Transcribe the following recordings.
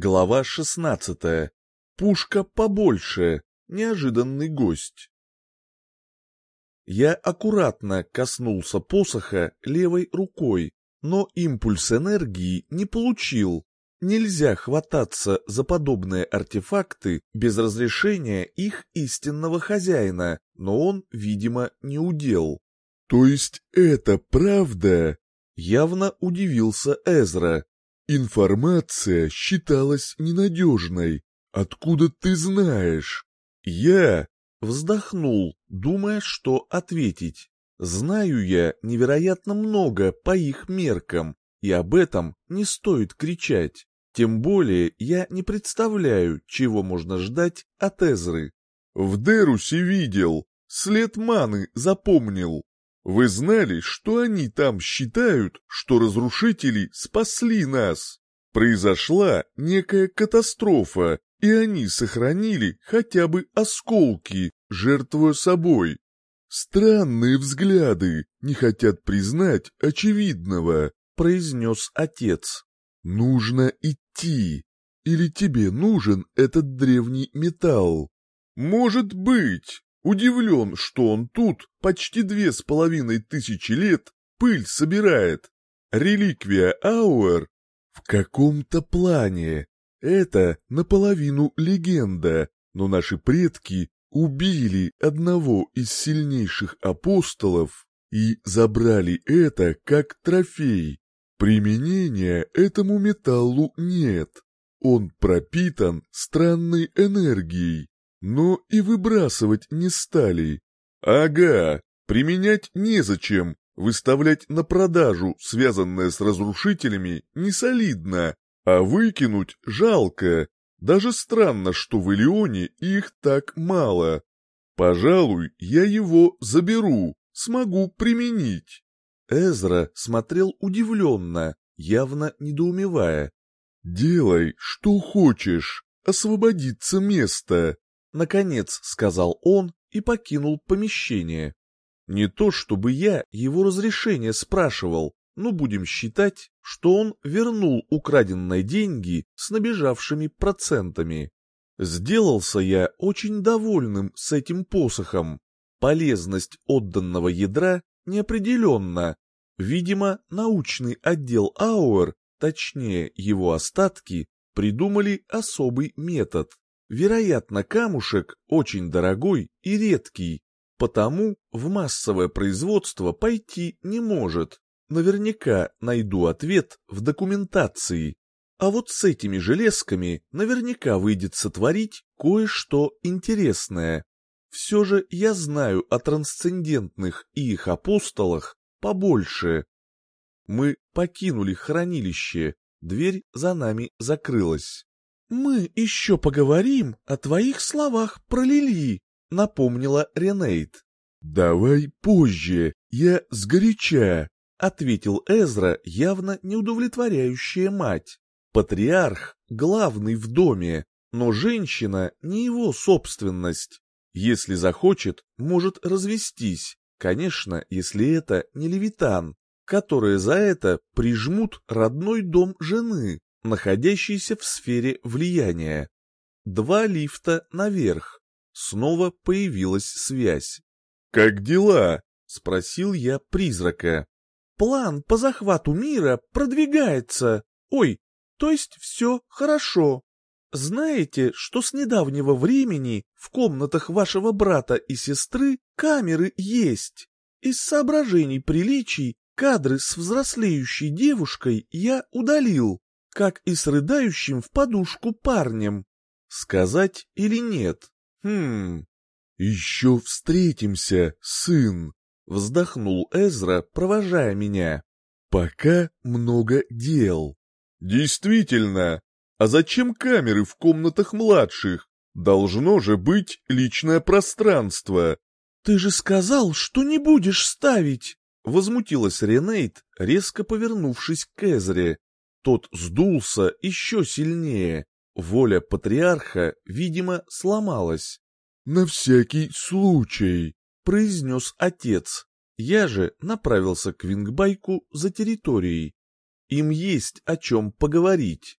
Глава 16. Пушка побольше. Неожиданный гость. Я аккуратно коснулся посоха левой рукой, но импульс энергии не получил. Нельзя хвататься за подобные артефакты без разрешения их истинного хозяина, но он, видимо, не удел. «То есть это правда?» Явно удивился Эзра. Информация считалась ненадежной. Откуда ты знаешь? Я вздохнул, думая, что ответить. Знаю я невероятно много по их меркам, и об этом не стоит кричать. Тем более я не представляю, чего можно ждать от Эзры. В Дерусе видел, след маны запомнил. Вы знали, что они там считают, что разрушители спасли нас? Произошла некая катастрофа, и они сохранили хотя бы осколки, жертвуя собой. Странные взгляды, не хотят признать очевидного, произнес отец. Нужно идти. Или тебе нужен этот древний металл? Может быть, Удивлен, что он тут почти две с половиной тысячи лет пыль собирает. Реликвия Ауэр в каком-то плане. Это наполовину легенда, но наши предки убили одного из сильнейших апостолов и забрали это как трофей. Применения этому металлу нет. Он пропитан странной энергией, но и выбрасывать не стали. Ага, применять незачем, выставлять на продажу, связанное с разрушителями, не солидно, а выкинуть жалко. Даже странно, что в Илионе их так мало. Пожалуй, я его заберу, смогу применить. Эзра смотрел удивленно, явно недоумевая. «Делай, что хочешь, освободится место», Наконец, сказал он и покинул помещение. Не то чтобы я его разрешение спрашивал, но будем считать, что он вернул украденные деньги с набежавшими процентами. Сделался я очень довольным с этим посохом. Полезность отданного ядра неопределенна. Видимо, научный отдел Ауэр, точнее его остатки, придумали особый метод. Вероятно, камушек очень дорогой и редкий, потому в массовое производство пойти не может. Наверняка найду ответ в документации. А вот с этими железками наверняка выйдет сотворить кое-что интересное. Все же я знаю о трансцендентных и их апостолах побольше. Мы покинули хранилище, дверь за нами закрылась. «Мы еще поговорим о твоих словах про Лили», — напомнила Ренейт. «Давай позже, я сгоряча», — ответил Эзра, явно неудовлетворяющая мать. Патриарх — главный в доме, но женщина не его собственность. Если захочет, может развестись, конечно, если это не левитан, которые за это прижмут родной дом жены находящийся в сфере влияния. Два лифта наверх. Снова появилась связь. «Как дела?» — спросил я призрака. «План по захвату мира продвигается. Ой, то есть все хорошо. Знаете, что с недавнего времени в комнатах вашего брата и сестры камеры есть? Из соображений приличий кадры с взрослеющей девушкой я удалил как и с рыдающим в подушку парнем. Сказать или нет? Хм... «Еще встретимся, сын!» — вздохнул Эзра, провожая меня. «Пока много дел». «Действительно! А зачем камеры в комнатах младших? Должно же быть личное пространство!» «Ты же сказал, что не будешь ставить!» — возмутилась Ренейт, резко повернувшись к Эзре. Тот сдулся еще сильнее. Воля патриарха, видимо, сломалась. «На всякий случай», — произнес отец. Я же направился к Вингбайку за территорией. Им есть о чем поговорить.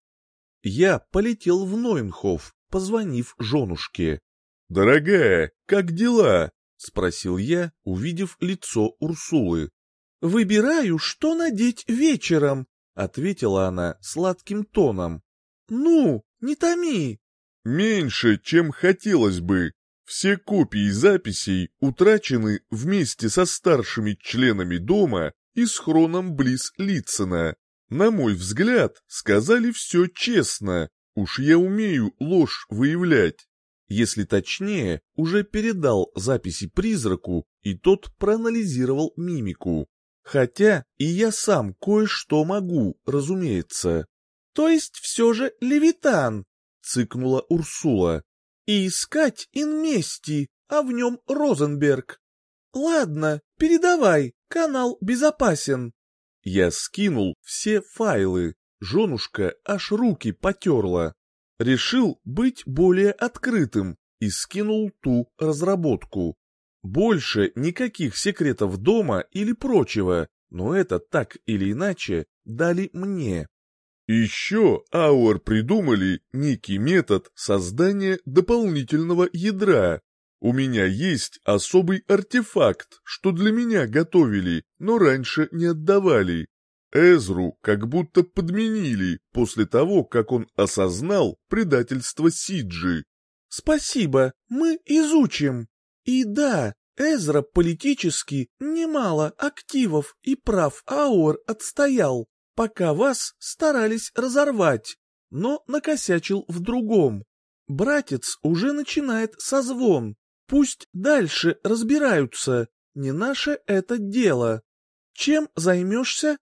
Я полетел в Нойнхоф, позвонив женушке. «Дорогая, как дела?» — спросил я, увидев лицо Урсулы. «Выбираю, что надеть вечером», — ответила она сладким тоном. «Ну, не томи». «Меньше, чем хотелось бы. Все копии записей утрачены вместе со старшими членами дома и с хроном близ Литцена. На мой взгляд, сказали все честно. Уж я умею ложь выявлять. Если точнее, уже передал записи призраку, и тот проанализировал мимику. Хотя и я сам кое-что могу, разумеется. То есть все же Левитан, цыкнула Урсула. И искать инмести, а в нем Розенберг. Ладно, передавай, канал безопасен. Я скинул все файлы, женушка аж руки потерла. Решил быть более открытым и скинул ту разработку. Больше никаких секретов дома или прочего, но это так или иначе дали мне. Еще Ауэр придумали некий метод создания дополнительного ядра. У меня есть особый артефакт, что для меня готовили, но раньше не отдавали. Эзру как будто подменили после того, как он осознал предательство Сиджи. «Спасибо, мы изучим. И да, Эзра политически немало активов и прав Ауэр отстоял, пока вас старались разорвать, но накосячил в другом. Братец уже начинает созвон, пусть дальше разбираются, не наше это дело. Чем займешься?»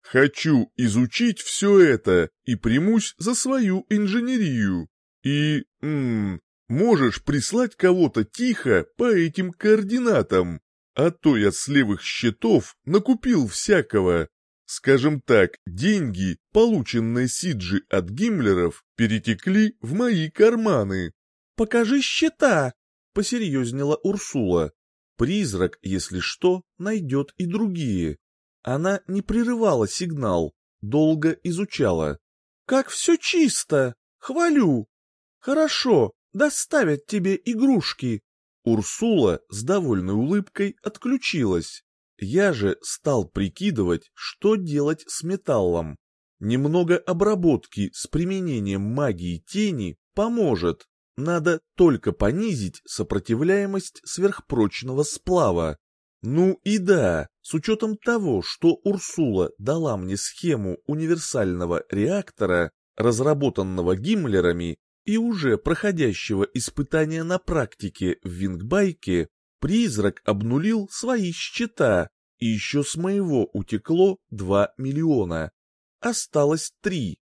Хочу изучить все это и примусь за свою инженерию. И, м можешь прислать кого-то тихо по этим координатам, а то я с левых счетов накупил всякого. Скажем так, деньги, полученные Сиджи от Гиммлеров, перетекли в мои карманы. «Покажи счета!» — посерьезнела Урсула. «Призрак, если что, найдет и другие». Она не прерывала сигнал, долго изучала. «Как все чисто! Хвалю! Хорошо, доставят тебе игрушки!» Урсула с довольной улыбкой отключилась. Я же стал прикидывать, что делать с металлом. Немного обработки с применением магии тени поможет. Надо только понизить сопротивляемость сверхпрочного сплава. Ну и да, с учетом того, что Урсула дала мне схему универсального реактора, разработанного Гиммлерами и уже проходящего испытания на практике в Вингбайке, призрак обнулил свои счета, и еще с моего утекло 2 миллиона. Осталось 3.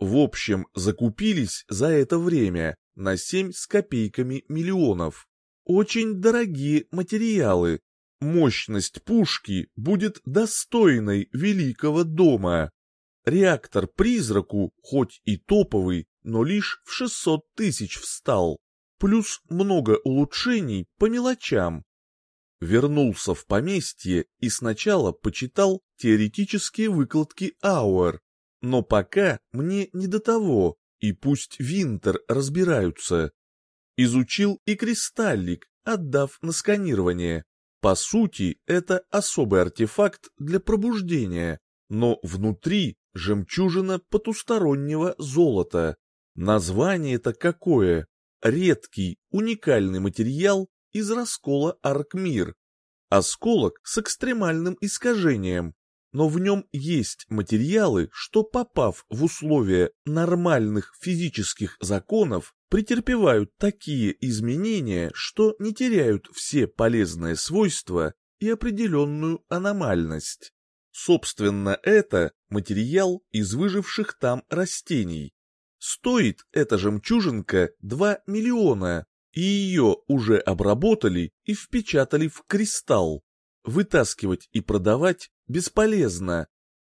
В общем, закупились за это время на 7 с копейками миллионов. Очень дорогие материалы, Мощность пушки будет достойной великого дома. Реактор призраку, хоть и топовый, но лишь в 600 тысяч встал. Плюс много улучшений по мелочам. Вернулся в поместье и сначала почитал теоретические выкладки Ауэр. Но пока мне не до того, и пусть Винтер разбираются. Изучил и кристаллик, отдав на сканирование. По сути, это особый артефакт для пробуждения, но внутри жемчужина потустороннего золота. Название-то какое? Редкий, уникальный материал из раскола Аркмир. Осколок с экстремальным искажением, но в нем есть материалы, что, попав в условия нормальных физических законов, претерпевают такие изменения, что не теряют все полезные свойства и определенную аномальность. Собственно, это материал из выживших там растений. Стоит эта жемчужинка 2 миллиона, и ее уже обработали и впечатали в кристалл. Вытаскивать и продавать бесполезно.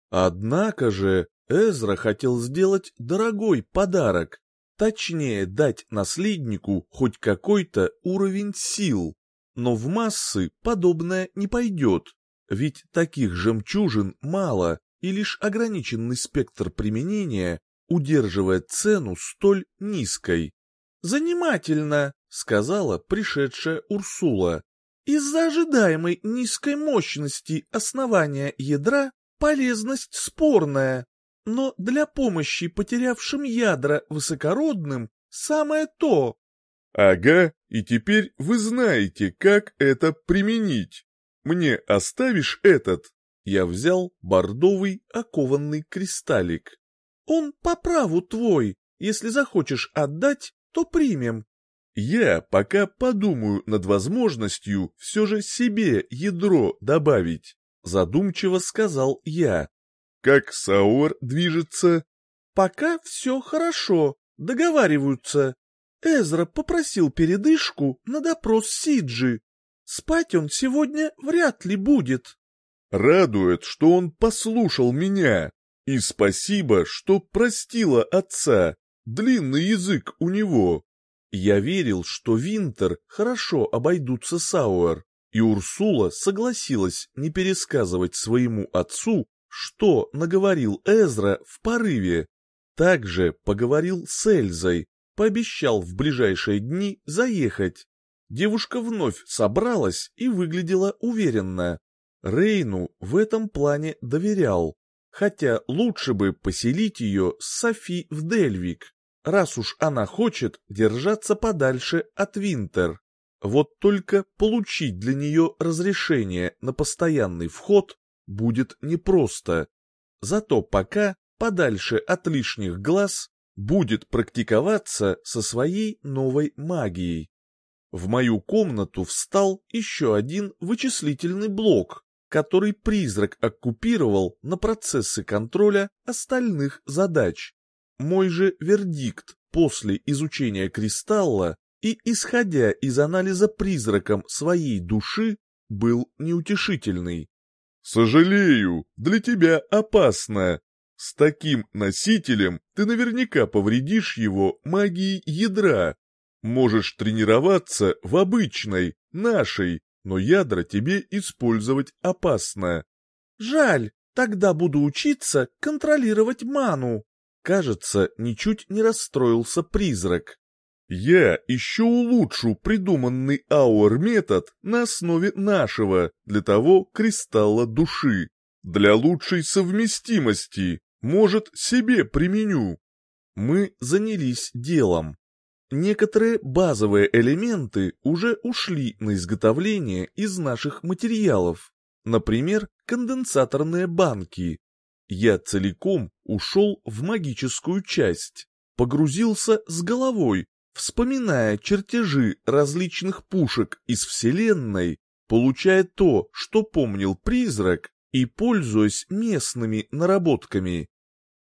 Однако же Эзра хотел сделать дорогой подарок, точнее дать наследнику хоть какой-то уровень сил. Но в массы подобное не пойдет, ведь таких жемчужин мало, и лишь ограниченный спектр применения удерживая цену столь низкой. «Занимательно», — сказала пришедшая Урсула. «Из-за ожидаемой низкой мощности основания ядра полезность спорная, но для помощи потерявшим ядра высокородным самое то». «Ага, и теперь вы знаете, как это применить. Мне оставишь этот?» Я взял бордовый окованный кристаллик. «Он по праву твой. Если захочешь отдать, то примем. Я пока подумаю над возможностью все же себе ядро добавить, задумчиво сказал я. Как Сауэр движется? Пока все хорошо, договариваются. Эзра попросил передышку на допрос Сиджи. Спать он сегодня вряд ли будет. Радует, что он послушал меня. И спасибо, что простила отца. Длинный язык у него. Я верил, что Винтер хорошо обойдутся Сауэр, и Урсула согласилась не пересказывать своему отцу, что наговорил Эзра в порыве. Также поговорил с Эльзой, пообещал в ближайшие дни заехать. Девушка вновь собралась и выглядела уверенно. Рейну в этом плане доверял, хотя лучше бы поселить ее с Софи в Дельвик, раз уж она хочет держаться подальше от Винтер. Вот только получить для нее разрешение на постоянный вход будет непросто. Зато пока, подальше от лишних глаз, будет практиковаться со своей новой магией. В мою комнату встал еще один вычислительный блок, который призрак оккупировал на процессы контроля остальных задач. Мой же вердикт после изучения кристалла и исходя из анализа призраком своей души был неутешительный. «Сожалею, для тебя опасно. С таким носителем ты наверняка повредишь его магией ядра. Можешь тренироваться в обычной, нашей, но ядра тебе использовать опасно. Жаль, тогда буду учиться контролировать ману. Кажется, ничуть не расстроился призрак. Я еще улучшу придуманный ауэр-метод на основе нашего, для того кристалла души. Для лучшей совместимости, может, себе применю. Мы занялись делом. Некоторые базовые элементы уже ушли на изготовление из наших материалов, например, конденсаторные банки. Я целиком ушел в магическую часть, погрузился с головой, вспоминая чертежи различных пушек из Вселенной, получая то, что помнил призрак, и пользуясь местными наработками.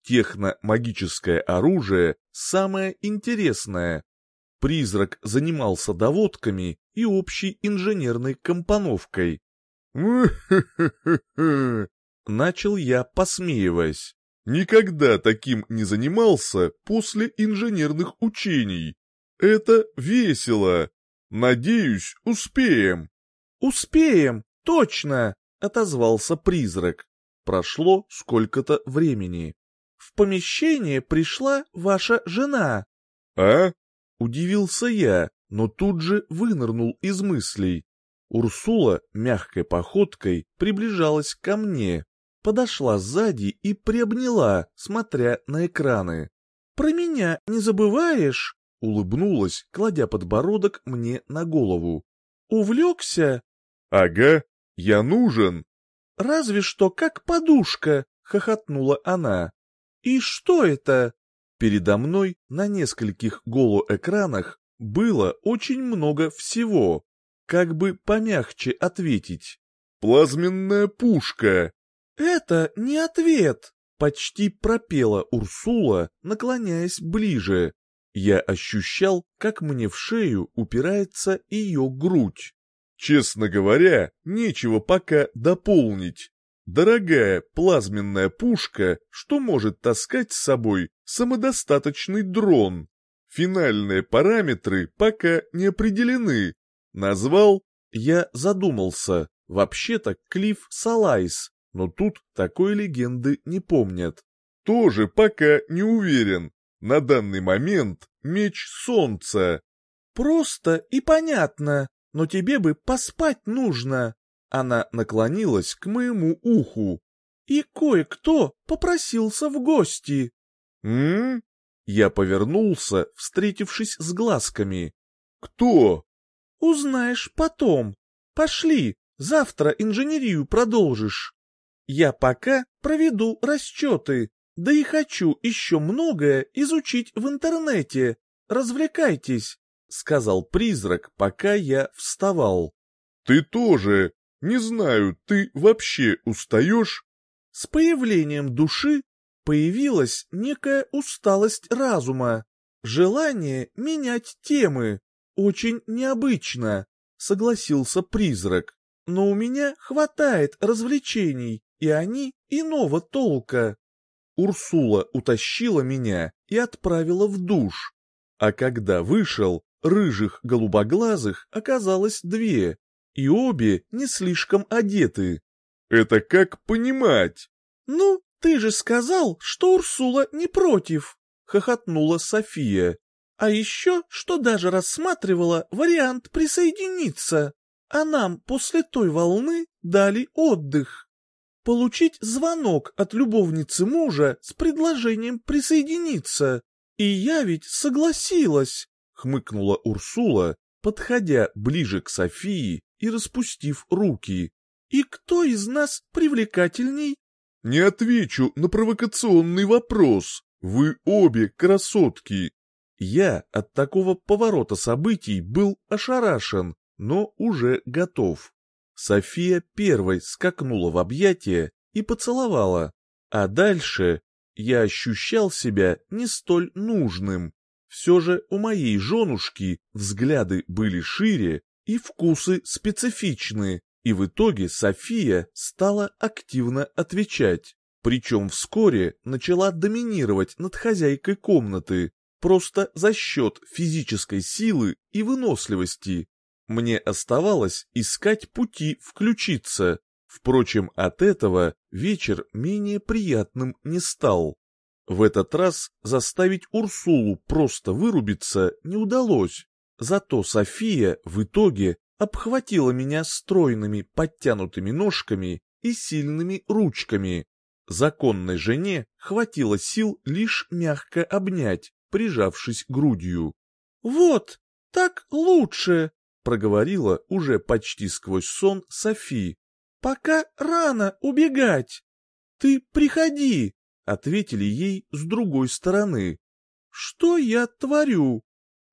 Техно-магическое оружие самое интересное, Призрак занимался доводками и общей инженерной компоновкой. Начал я, посмеиваясь. Никогда таким не занимался после инженерных учений. Это весело. Надеюсь, успеем. Успеем, точно, отозвался призрак. Прошло сколько-то времени. В помещение пришла ваша жена. А? Удивился я, но тут же вынырнул из мыслей. Урсула мягкой походкой приближалась ко мне, подошла сзади и приобняла, смотря на экраны. «Про меня не забываешь?» — улыбнулась, кладя подбородок мне на голову. «Увлекся?» «Ага, я нужен». «Разве что как подушка», — хохотнула она. «И что это?» Передо мной на нескольких голоэкранах было очень много всего. Как бы помягче ответить. «Плазменная пушка!» «Это не ответ!» — почти пропела Урсула, наклоняясь ближе. Я ощущал, как мне в шею упирается ее грудь. «Честно говоря, нечего пока дополнить. Дорогая плазменная пушка, что может таскать с собой самодостаточный дрон. Финальные параметры пока не определены. Назвал? Я задумался. Вообще-то Клифф Салайс, но тут такой легенды не помнят. Тоже пока не уверен. На данный момент меч солнца. Просто и понятно, но тебе бы поспать нужно. Она наклонилась к моему уху. И кое-кто попросился в гости. М? Я повернулся, встретившись с глазками. Кто? Узнаешь потом. Пошли, завтра инженерию продолжишь. Я пока проведу расчеты, да и хочу еще многое изучить в интернете. Развлекайтесь, — сказал призрак, пока я вставал. Ты тоже. Не знаю, ты вообще устаешь? С появлением души появилась некая усталость разума, желание менять темы. Очень необычно, согласился призрак. Но у меня хватает развлечений, и они иного толка. Урсула утащила меня и отправила в душ. А когда вышел, рыжих голубоглазых оказалось две, и обе не слишком одеты. Это как понимать? Ну, ты же сказал, что Урсула не против, хохотнула София. А еще, что даже рассматривала вариант присоединиться, а нам после той волны дали отдых. Получить звонок от любовницы мужа с предложением присоединиться. И я ведь согласилась, хмыкнула Урсула, подходя ближе к Софии и распустив руки. И кто из нас привлекательней? Не отвечу на провокационный вопрос. Вы обе красотки. Я от такого поворота событий был ошарашен, но уже готов. София первой скакнула в объятия и поцеловала, а дальше я ощущал себя не столь нужным. Все же у моей женушки взгляды были шире и вкусы специфичны, и в итоге София стала активно отвечать. Причем вскоре начала доминировать над хозяйкой комнаты, просто за счет физической силы и выносливости. Мне оставалось искать пути включиться. Впрочем, от этого вечер менее приятным не стал. В этот раз заставить Урсулу просто вырубиться не удалось. Зато София в итоге обхватила меня стройными подтянутыми ножками и сильными ручками. Законной жене хватило сил лишь мягко обнять, прижавшись грудью. «Вот, так лучше!» — проговорила уже почти сквозь сон Софи. «Пока рано убегать!» «Ты приходи!» — ответили ей с другой стороны. «Что я творю?»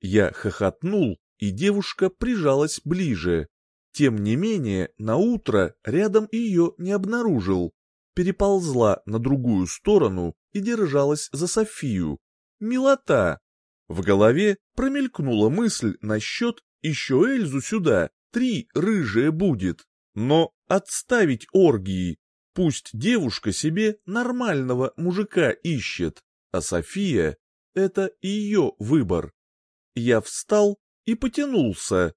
Я хохотнул, и девушка прижалась ближе. Тем не менее, на утро рядом ее не обнаружил. Переползла на другую сторону и держалась за Софию. Милота! В голове промелькнула мысль насчет еще Эльзу сюда, три рыжие будет. Но отставить оргии. Пусть девушка себе нормального мужика ищет, а София — это ее выбор. Я встал и потянулся.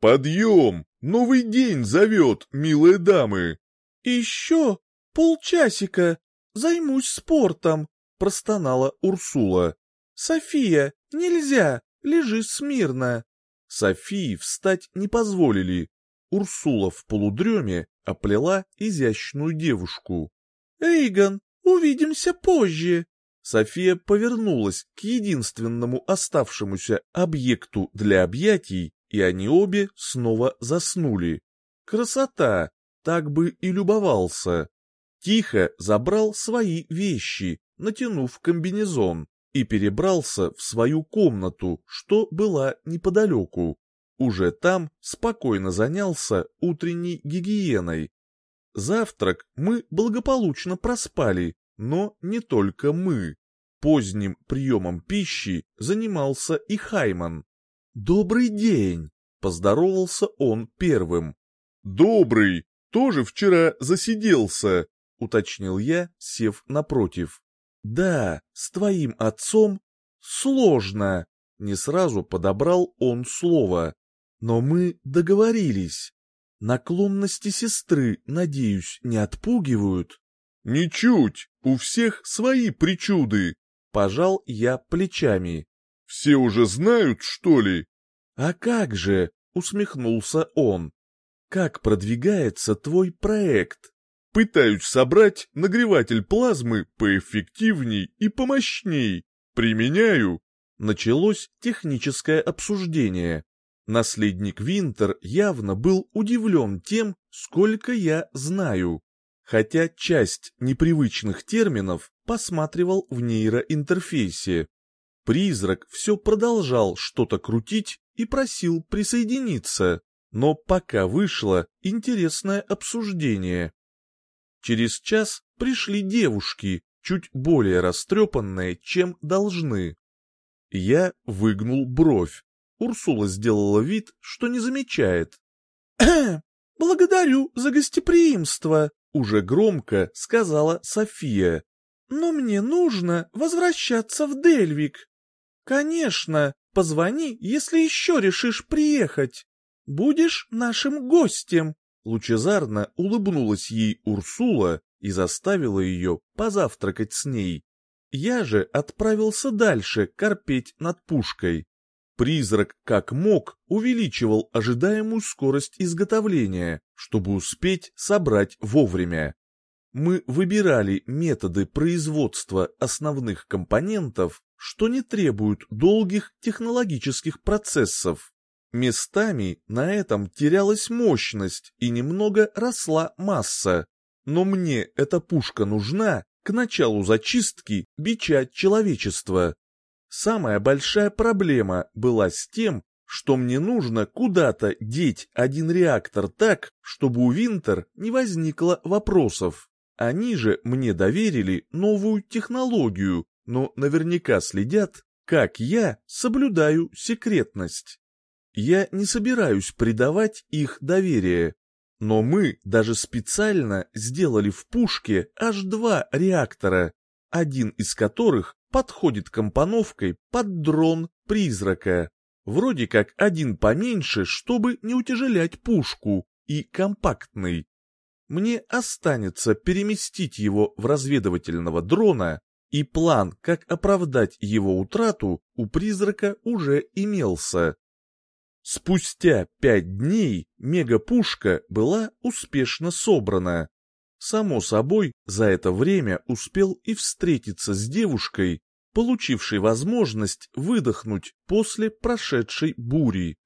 «Подъем! Новый день зовет, милые дамы!» «Еще полчасика, займусь спортом», — простонала Урсула. «София, нельзя, лежи смирно». Софии встать не позволили. Урсула в полудреме оплела изящную девушку. «Эйгон, увидимся позже!» София повернулась к единственному оставшемуся объекту для объятий, и они обе снова заснули. Красота! Так бы и любовался. Тихо забрал свои вещи, натянув комбинезон и перебрался в свою комнату, что была неподалеку. Уже там спокойно занялся утренней гигиеной. Завтрак мы благополучно проспали, но не только мы. Поздним приемом пищи занимался и Хайман. «Добрый день!» — поздоровался он первым. «Добрый! Тоже вчера засиделся!» — уточнил я, сев напротив. Да, с твоим отцом сложно. Не сразу подобрал он слово. Но мы договорились. Наклонности сестры, надеюсь, не отпугивают? Ничуть. У всех свои причуды. Пожал я плечами. Все уже знают, что ли? А как же, усмехнулся он. Как продвигается твой проект? Пытаюсь собрать нагреватель плазмы поэффективней и помощней. Применяю. Началось техническое обсуждение. Наследник Винтер явно был удивлен тем, сколько я знаю. Хотя часть непривычных терминов посматривал в нейроинтерфейсе. Призрак все продолжал что-то крутить и просил присоединиться, но пока вышло интересное обсуждение. Через час пришли девушки, чуть более растрепанные, чем должны. Я выгнул бровь. Урсула сделала вид, что не замечает. «Благодарю за гостеприимство», — уже громко сказала София. «Но мне нужно возвращаться в Дельвик». «Конечно, позвони, если еще решишь приехать. Будешь нашим гостем», Лучезарно улыбнулась ей Урсула и заставила ее позавтракать с ней. Я же отправился дальше корпеть над пушкой. Призрак, как мог, увеличивал ожидаемую скорость изготовления, чтобы успеть собрать вовремя. Мы выбирали методы производства основных компонентов, что не требуют долгих технологических процессов. Местами на этом терялась мощность и немного росла масса. Но мне эта пушка нужна к началу зачистки бича человечества. Самая большая проблема была с тем, что мне нужно куда-то деть один реактор так, чтобы у Винтер не возникло вопросов. Они же мне доверили новую технологию, но наверняка следят, как я соблюдаю секретность. Я не собираюсь предавать их доверие, но мы даже специально сделали в пушке аж два реактора, один из которых подходит компоновкой под дрон призрака. Вроде как один поменьше, чтобы не утяжелять пушку, и компактный. Мне останется переместить его в разведывательного дрона, и план, как оправдать его утрату, у призрака уже имелся. Спустя пять дней мегапушка была успешно собрана. Само собой, за это время успел и встретиться с девушкой, получившей возможность выдохнуть после прошедшей бури.